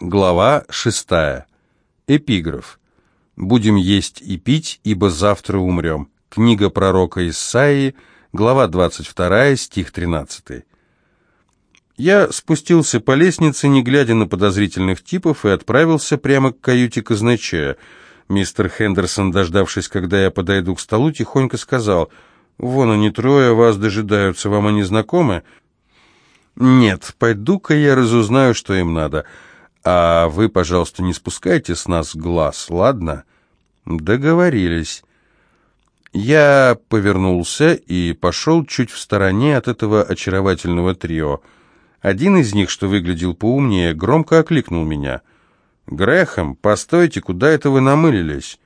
Глава шестая. Эпиграф. «Будем есть и пить, ибо завтра умрем». Книга пророка Исаии, глава 22, стих 13. Я спустился по лестнице, не глядя на подозрительных типов, и отправился прямо к каюте казначея. Мистер Хендерсон, дождавшись, когда я подойду к столу, тихонько сказал, «Вон они трое, вас дожидаются, вам они знакомы?» «Нет, пойду-ка я разузнаю, что им надо». «А вы, пожалуйста, не спускайте с нас глаз, ладно?» «Договорились». Я повернулся и пошел чуть в стороне от этого очаровательного трио. Один из них, что выглядел поумнее, громко окликнул меня. «Грэхэм, постойте, куда это вы намылились?»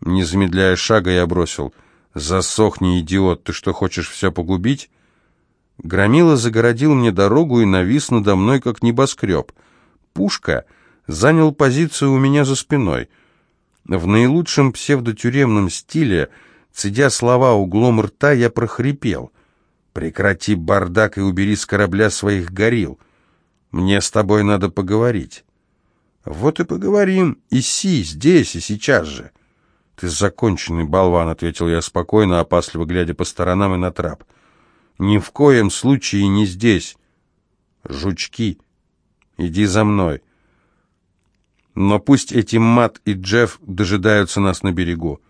Не замедляя шага, я бросил. «Засохни, идиот, ты что, хочешь все погубить?» Громила загородил мне дорогу и навис надо мной, как небоскреб — Пушка занял позицию у меня за спиной. В наилучшем псевдотюремном стиле, цедя слова углом рта, я прохрипел. «Прекрати бардак и убери с корабля своих горил. Мне с тобой надо поговорить». «Вот и поговорим. И си, здесь, и сейчас же». «Ты законченный болван», — ответил я спокойно, опасливо глядя по сторонам и на трап. «Ни в коем случае не здесь. Жучки». Иди за мной. Но пусть эти Мат и Джефф дожидаются нас на берегу.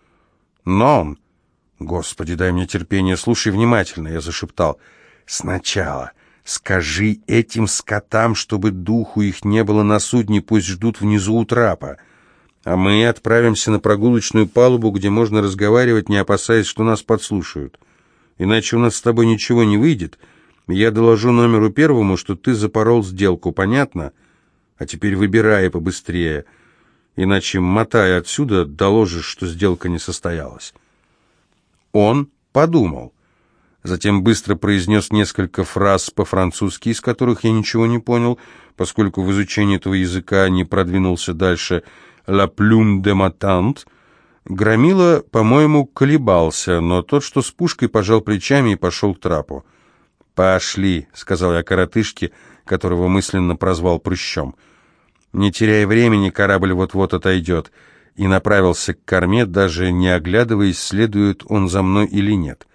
Но он... Господи, дай мне терпение, слушай внимательно, я зашептал. Сначала скажи этим скотам, чтобы духу их не было на судне, пусть ждут внизу у трапа. А мы отправимся на прогулочную палубу, где можно разговаривать, не опасаясь, что нас подслушают. Иначе у нас с тобой ничего не выйдет, — я доложу номеру первому, что ты запорол сделку, понятно? А теперь выбирай побыстрее, иначе, мотая отсюда, доложишь, что сделка не состоялась». Он подумал. Затем быстро произнес несколько фраз по-французски, из которых я ничего не понял, поскольку в изучении этого языка не продвинулся дальше «la plume de ma tante», Громила, по-моему, колебался, но тот, что с пушкой, пожал плечами и пошел к трапу. «Пошли», — сказал я коротышке, которого мысленно прозвал прыщом. Не теряя времени, корабль вот-вот отойдет, и направился к корме, даже не оглядываясь, следует он за мной или нет.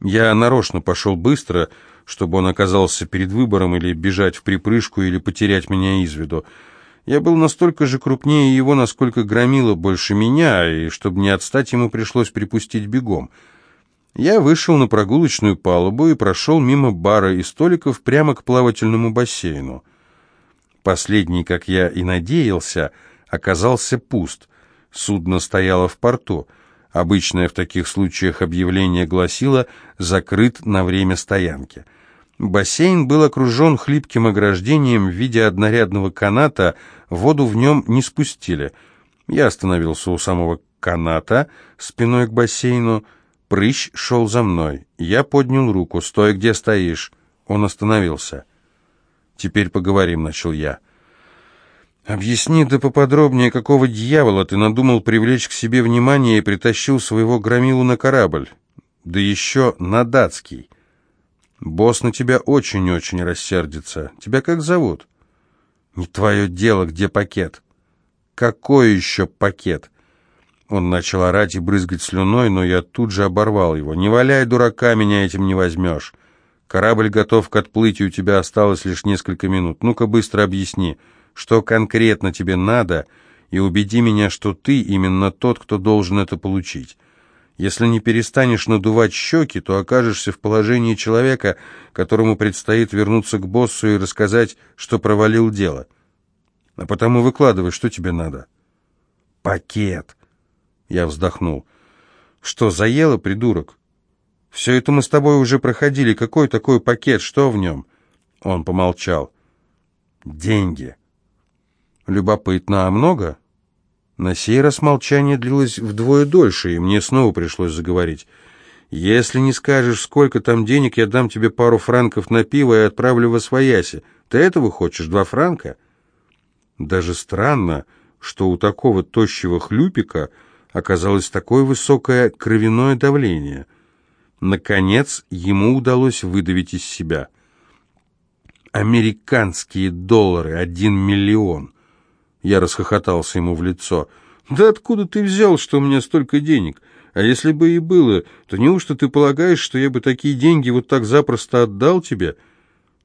Я нарочно пошел быстро, чтобы он оказался перед выбором или бежать в припрыжку, или потерять меня из виду. Я был настолько же крупнее его, насколько громило больше меня, и чтобы не отстать, ему пришлось припустить бегом — я вышел на прогулочную палубу и прошел мимо бара и столиков прямо к плавательному бассейну. Последний, как я и надеялся, оказался пуст. Судно стояло в порту. Обычное в таких случаях объявление гласило «закрыт на время стоянки». Бассейн был окружен хлипким ограждением в виде однорядного каната, воду в нем не спустили. Я остановился у самого каната, спиной к бассейну, Прыщ шел за мной. Я поднял руку. «Стой, где стоишь?» Он остановился. «Теперь поговорим», — начал я. «Объясни да поподробнее, какого дьявола ты надумал привлечь к себе внимание и притащил своего громилу на корабль? Да еще на датский. Босс на тебя очень-очень рассердится. Тебя как зовут?» «Не твое дело, где пакет». «Какой еще пакет?» Он начал орать и брызгать слюной, но я тут же оборвал его. «Не валяй, дурака, меня этим не возьмешь. Корабль готов к отплытию, у тебя осталось лишь несколько минут. Ну-ка быстро объясни, что конкретно тебе надо, и убеди меня, что ты именно тот, кто должен это получить. Если не перестанешь надувать щеки, то окажешься в положении человека, которому предстоит вернуться к боссу и рассказать, что провалил дело. А потому выкладывай, что тебе надо». «Пакет», я вздохнул. «Что, заело, придурок? Все это мы с тобой уже проходили. Какой такой пакет? Что в нем?» Он помолчал. «Деньги». «Любопытно, а много?» На сей раз молчание длилось вдвое дольше, и мне снова пришлось заговорить. «Если не скажешь, сколько там денег, я дам тебе пару франков на пиво и отправлю во свояси. Ты этого хочешь, два франка?» Даже странно, что у такого тощего хлюпика оказалось такое высокое кровяное давление. Наконец, ему удалось выдавить из себя. американские доллары, один миллион. Я расхохотался ему в лицо. «Да откуда ты взял, что у меня столько денег? А если бы и было, то неужто ты полагаешь, что я бы такие деньги вот так запросто отдал тебе?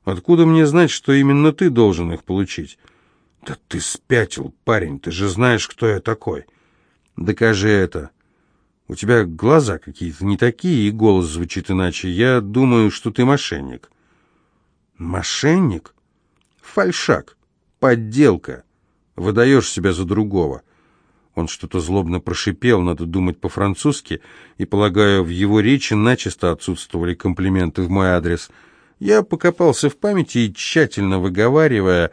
Откуда мне знать, что именно ты должен их получить?» «Да ты спятил, парень, ты же знаешь, кто я такой». «Докажи это». «У тебя глаза какие-то не такие, и голос звучит иначе. Я думаю, что ты мошенник». «Мошенник? Фальшак, подделка. Выдаешь себя за другого». Он что-то злобно прошипел, надо думать по-французски, и, полагаю, в его речи начисто отсутствовали комплименты в мой адрес. Я покопался в памяти и, тщательно выговаривая,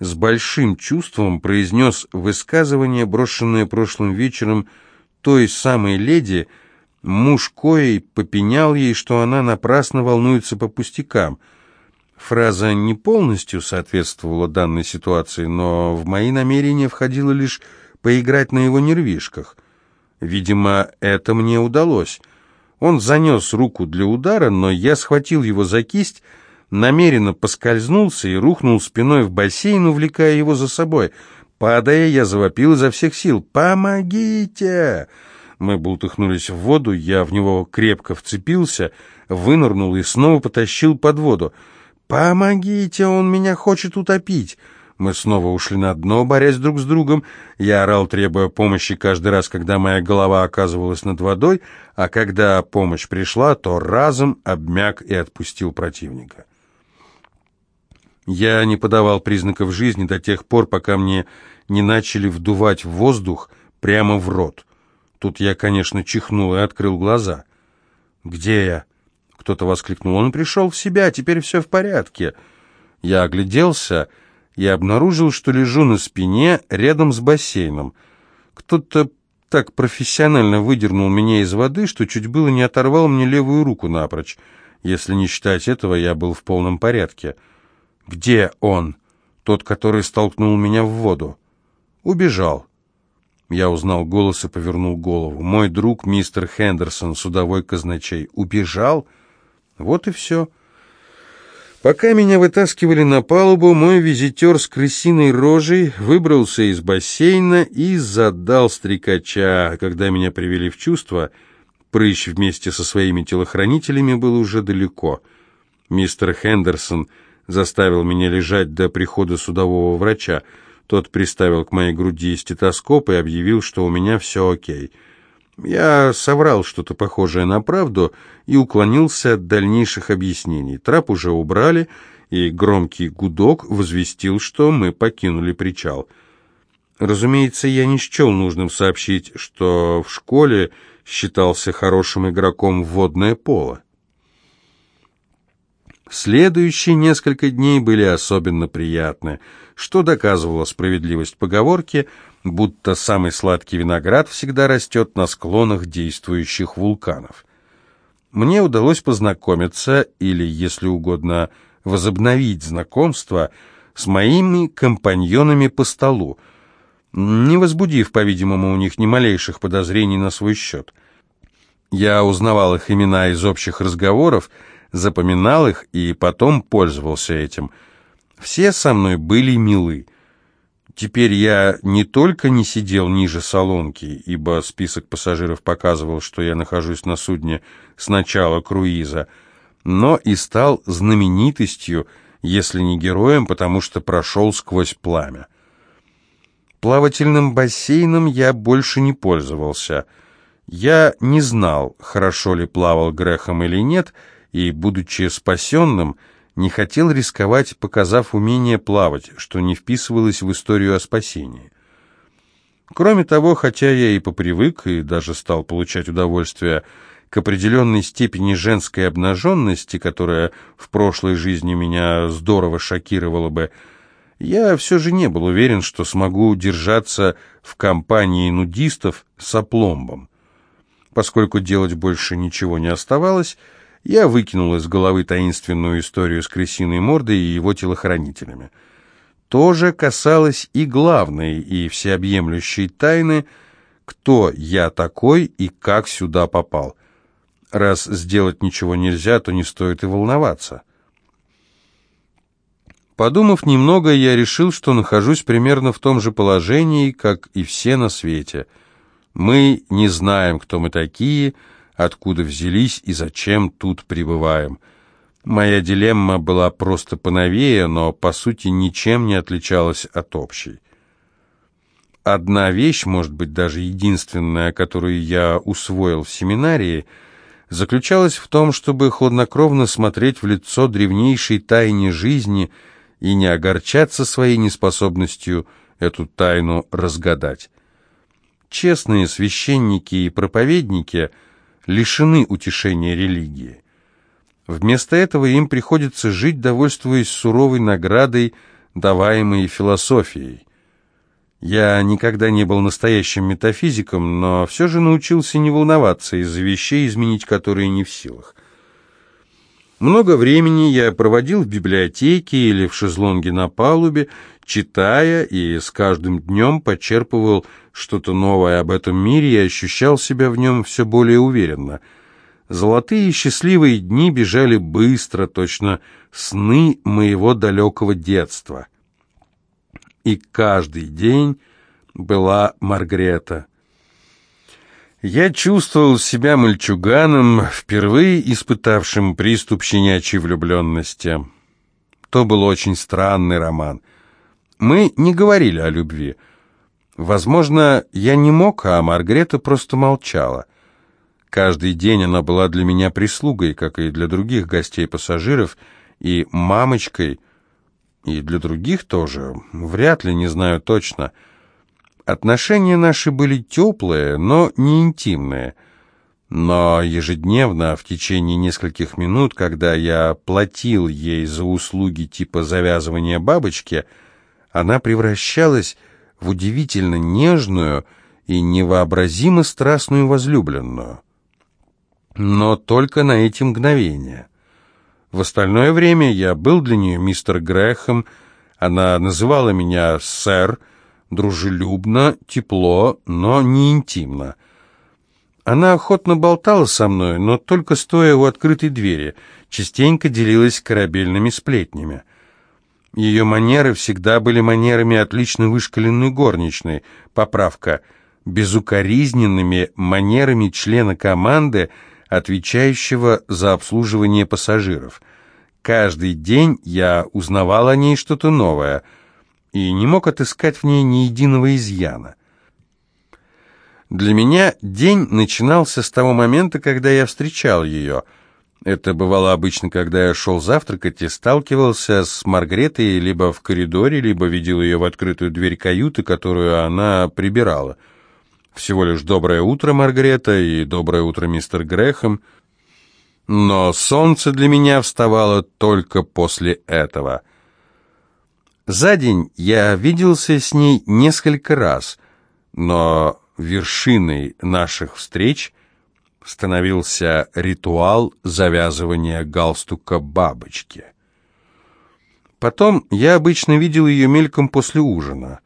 с большим чувством произнес высказывание, брошенное прошлым вечером той самой леди, муж коей попенял ей, что она напрасно волнуется по пустякам. Фраза не полностью соответствовала данной ситуации, но в мои намерения входило лишь поиграть на его нервишках. Видимо, это мне удалось. Он занес руку для удара, но я схватил его за кисть, намеренно поскользнулся и рухнул спиной в бассейн, увлекая его за собой. Падая, я завопил изо всех сил. «Помогите!» Мы бултыхнулись в воду, я в него крепко вцепился, вынырнул и снова потащил под воду. «Помогите, он меня хочет утопить!» Мы снова ушли на дно, борясь друг с другом. Я орал, требуя помощи каждый раз, когда моя голова оказывалась над водой, а когда помощь пришла, то разом обмяк и отпустил противника. Я не подавал признаков жизни до тех пор, пока мне не начали вдувать воздух прямо в рот. Тут я, конечно, чихнул и открыл глаза. «Где я?» — кто-то воскликнул. «Он пришел в себя, теперь все в порядке». Я огляделся и обнаружил, что лежу на спине рядом с бассейном. Кто-то так профессионально выдернул меня из воды, что чуть было не оторвал мне левую руку напрочь. Если не считать этого, я был в полном порядке. «Где он?» «Тот, который столкнул меня в воду». «Убежал». Я узнал голос и повернул голову. «Мой друг, мистер Хендерсон, судовой казначей, убежал?» «Вот и все». Пока меня вытаскивали на палубу, мой визитер с крысиной рожей выбрался из бассейна и задал стрекача. Когда меня привели в чувство, прыщ вместе со своими телохранителями был уже далеко. Мистер Хендерсон заставил меня лежать до прихода судового врача. Тот приставил к моей груди стетоскоп и объявил, что у меня все окей. Я соврал что-то похожее на правду и уклонился от дальнейших объяснений. Трап уже убрали, и громкий гудок возвестил, что мы покинули причал. Разумеется, я не счел нужным сообщить, что в школе считался хорошим игроком в водное поло. Следующие несколько дней были особенно приятны, что доказывало справедливость поговорки, будто самый сладкий виноград всегда растет на склонах действующих вулканов. Мне удалось познакомиться, или, если угодно, возобновить знакомство с моими компаньонами по столу, не возбудив, по-видимому, у них ни малейших подозрений на свой счет. Я узнавал их имена из общих разговоров, запоминал их и потом пользовался этим. Все со мной были милы. Теперь я не только не сидел ниже солонки, ибо список пассажиров показывал, что я нахожусь на судне с начала круиза, но и стал знаменитостью, если не героем, потому что прошел сквозь пламя. Плавательным бассейном я больше не пользовался. Я не знал, хорошо ли плавал Грехом или нет, и, будучи спасенным, не хотел рисковать, показав умение плавать, что не вписывалось в историю о спасении. Кроме того, хотя я и попривык, и даже стал получать удовольствие к определенной степени женской обнаженности, которая в прошлой жизни меня здорово шокировала бы, я все же не был уверен, что смогу держаться в компании нудистов с опломбом. Поскольку делать больше ничего не оставалось, я выкинул из головы таинственную историю с крысиной мордой и его телохранителями. То же касалось и главной, и всеобъемлющей тайны, кто я такой и как сюда попал. Раз сделать ничего нельзя, то не стоит и волноваться. Подумав немного, я решил, что нахожусь примерно в том же положении, как и все на свете. Мы не знаем, кто мы такие, откуда взялись и зачем тут пребываем. Моя дилемма была просто поновее, но по сути ничем не отличалась от общей. Одна вещь, может быть, даже единственная, которую я усвоил в семинарии, заключалась в том, чтобы хладнокровно смотреть в лицо древнейшей тайне жизни и не огорчаться своей неспособностью эту тайну разгадать. Честные священники и проповедники лишены утешения религии. Вместо этого им приходится жить, довольствуясь суровой наградой, даваемой философией. Я никогда не был настоящим метафизиком, но все же научился не волноваться из-за вещей, изменить которые не в силах. Много времени я проводил в библиотеке или в шезлонге на палубе, читая, и с каждым днем почерпывал что-то новое об этом мире и ощущал себя в нем все более уверенно. Золотые счастливые дни бежали быстро, точно сны моего далекого детства — и каждый день была Маргрета. Я чувствовал себя мальчуганом, впервые испытавшим приступ щенячьей влюбленности. То был очень странный роман. Мы не говорили о любви. Возможно, я не мог, а Маргрета просто молчала. Каждый день она была для меня прислугой, как и для других гостей-пассажиров, и мамочкой — и для других тоже, вряд ли, не знаю точно. Отношения наши были теплые, но не интимные. Но ежедневно, в течение нескольких минут, когда я платил ей за услуги типа завязывания бабочки, она превращалась в удивительно нежную и невообразимо страстную возлюбленную. Но только на эти мгновения. В остальное время я был для нее мистер Грэхэм, она называла меня «сэр», дружелюбно, тепло, но не интимно. Она охотно болтала со мной, но только стоя у открытой двери, частенько делилась корабельными сплетнями. Ее манеры всегда были манерами отлично вышкаленной горничной, поправка, безукоризненными манерами члена команды, отвечающего за обслуживание пассажиров. Каждый день я узнавал о ней что-то новое и не мог отыскать в ней ни единого изъяна. Для меня день начинался с того момента, когда я встречал ее. Это бывало обычно, когда я шел завтракать и сталкивался с Маргретой либо в коридоре, либо видел ее в открытую дверь каюты, которую она прибирала. Всего лишь «Доброе утро, Маргарета» и «Доброе утро, мистер Грэхэм». Но солнце для меня вставало только после этого. За день я виделся с ней несколько раз, но вершиной наших встреч становился ритуал завязывания галстука бабочки. Потом я обычно видел ее мельком после ужина.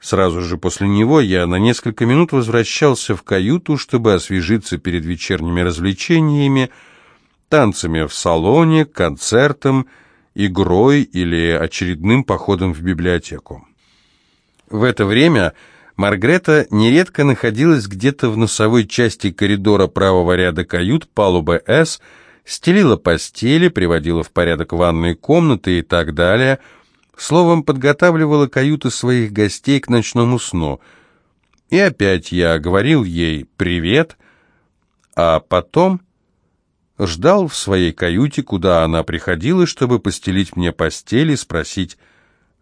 Сразу же после него я на несколько минут возвращался в каюту, чтобы освежиться перед вечерними развлечениями, танцами в салоне, концертом, игрой или очередным походом в библиотеку. В это время Маргрета нередко находилась где-то в носовой части коридора правого ряда кают палубы «С», стелила постели, приводила в порядок ванные комнаты и так далее – Словом, подготавливала каюты своих гостей к ночному сну. И опять я говорил ей «привет», а потом ждал в своей каюте, куда она приходила, чтобы постелить мне постель и спросить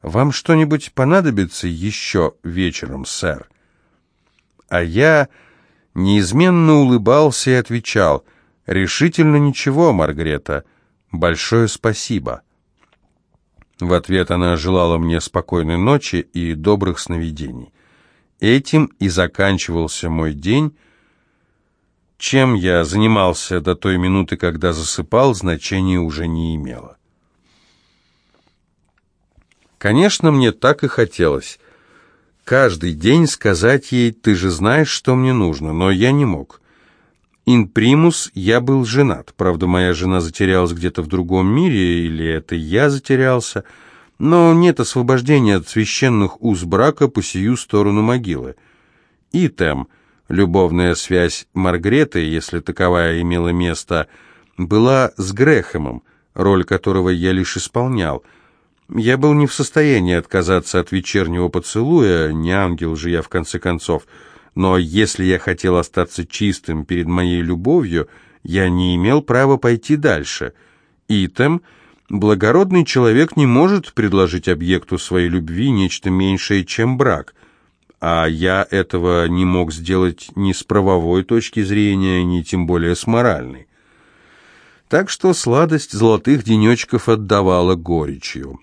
«Вам что-нибудь понадобится еще вечером, сэр?» А я неизменно улыбался и отвечал «Решительно ничего, Маргарета. Большое спасибо». В ответ она желала мне спокойной ночи и добрых сновидений. Этим и заканчивался мой день. Чем я занимался до той минуты, когда засыпал, значения уже не имело. Конечно, мне так и хотелось. Каждый день сказать ей «ты же знаешь, что мне нужно», но я не мог. Инпримус я был женат. Правда, моя жена затерялась где-то в другом мире, или это я затерялся. но нет освобождения от священных уз брака по сию сторону могилы. Итем, любовная связь Маргреты, если таковая имела место, была с Грехемом, роль которого я лишь исполнял. Я был не в состоянии отказаться от вечернего поцелуя, не ангел же я в конце концов, но если я хотел остаться чистым перед моей любовью, я не имел права пойти дальше. Итем, благородный человек не может предложить объекту своей любви нечто меньшее, чем брак, а я этого не мог сделать ни с правовой точки зрения, ни тем более с моральной. Так что сладость золотых денечков отдавала горечью.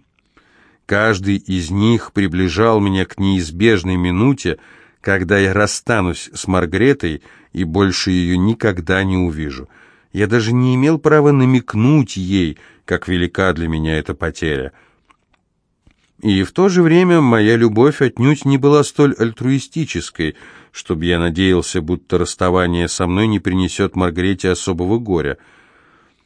Каждый из них приближал меня к неизбежной минуте, когда я расстанусь с Маргаретой и больше ее никогда не увижу. Я даже не имел права намекнуть ей, как велика для меня эта потеря. И в то же время моя любовь отнюдь не была столь альтруистической, чтобы я надеялся, будто расставание со мной не принесет Маргарете особого горя.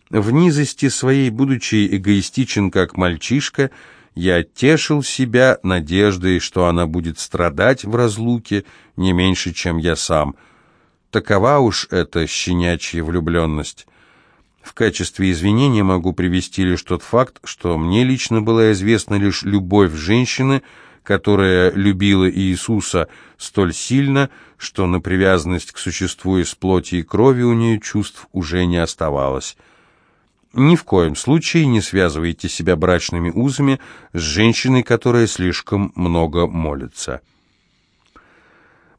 В низости своей, будучи эгоистичен как мальчишка, я тешил себя надеждой, что она будет страдать в разлуке не меньше, чем я сам. Такова уж эта щенячья влюбленность. В качестве извинения могу привести лишь тот факт, что мне лично была известна лишь любовь женщины, которая любила Иисуса столь сильно, что на привязанность к существу из плоти и крови у нее чувств уже не оставалось. Ни в коем случае не связывайте себя брачными узами с женщиной, которая слишком много молится.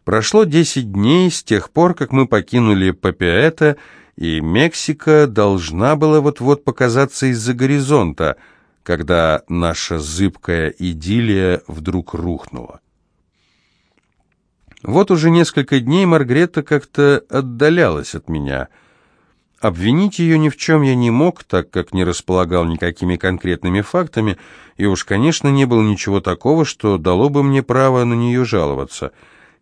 Прошло десять дней с тех пор, как мы покинули Папиэта, и Мексика должна была вот-вот показаться из-за горизонта, когда наша зыбкая идиллия вдруг рухнула. Вот уже несколько дней Маргрета как-то отдалялась от меня — Обвинить ее ни в чем я не мог, так как не располагал никакими конкретными фактами, и уж, конечно, не было ничего такого, что дало бы мне право на нее жаловаться.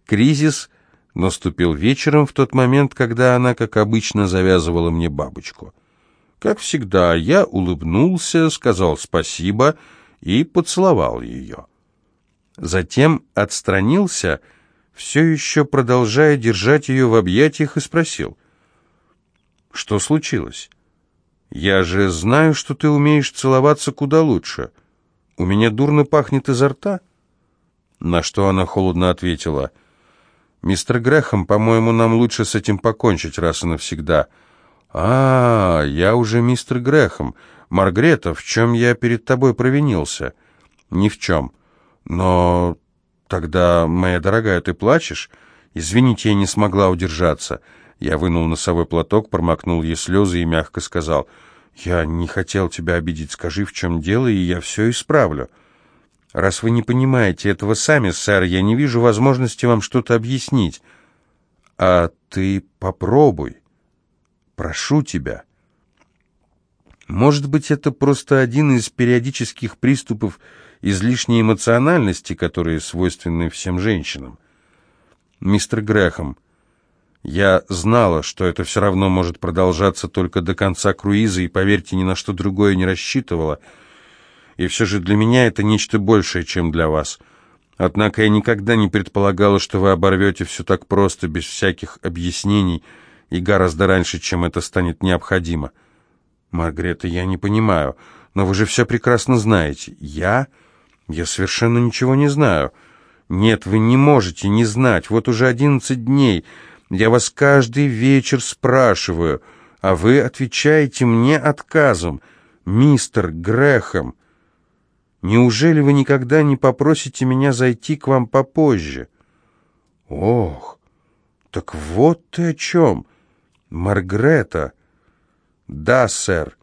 Кризис наступил вечером в тот момент, когда она, как обычно, завязывала мне бабочку. Как всегда, я улыбнулся, сказал спасибо и поцеловал ее. Затем отстранился, все еще продолжая держать ее в объятиях, и спросил — что случилось? Я же знаю, что ты умеешь целоваться куда лучше. У меня дурно пахнет изо рта. На что она холодно ответила. Мистер Грехом, по-моему, нам лучше с этим покончить раз и навсегда. А, я уже мистер Грехом. Маргрета, в чем я перед тобой провинился? Ни в чем. Но тогда, моя дорогая, ты плачешь? Извините, я не смогла удержаться. Я вынул носовой платок, промокнул ей слезы и мягко сказал, «Я не хотел тебя обидеть, скажи, в чем дело, и я все исправлю». «Раз вы не понимаете этого сами, сэр, я не вижу возможности вам что-то объяснить». «А ты попробуй. Прошу тебя». Может быть, это просто один из периодических приступов излишней эмоциональности, которые свойственны всем женщинам. Мистер Грэхэм, я знала, что это все равно может продолжаться только до конца круиза, и, поверьте, ни на что другое не рассчитывала. И все же для меня это нечто большее, чем для вас. Однако я никогда не предполагала, что вы оборвете все так просто, без всяких объяснений, и гораздо раньше, чем это станет необходимо. Маргарета, я не понимаю, но вы же все прекрасно знаете. Я? Я совершенно ничего не знаю. Нет, вы не можете не знать. Вот уже одиннадцать дней... Я вас каждый вечер спрашиваю, а вы отвечаете мне отказом. Мистер Грэхэм, неужели вы никогда не попросите меня зайти к вам попозже? Ох, так вот ты о чем. Маргрета. Да, сэр.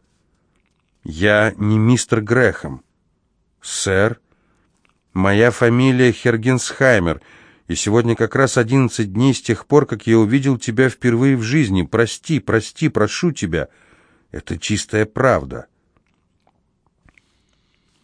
Я не мистер Грэхэм. Сэр, моя фамилия Хергенсхаймер — и сегодня как раз одиннадцать дней с тех пор, как я увидел тебя впервые в жизни. Прости, прости, прошу тебя. Это чистая правда».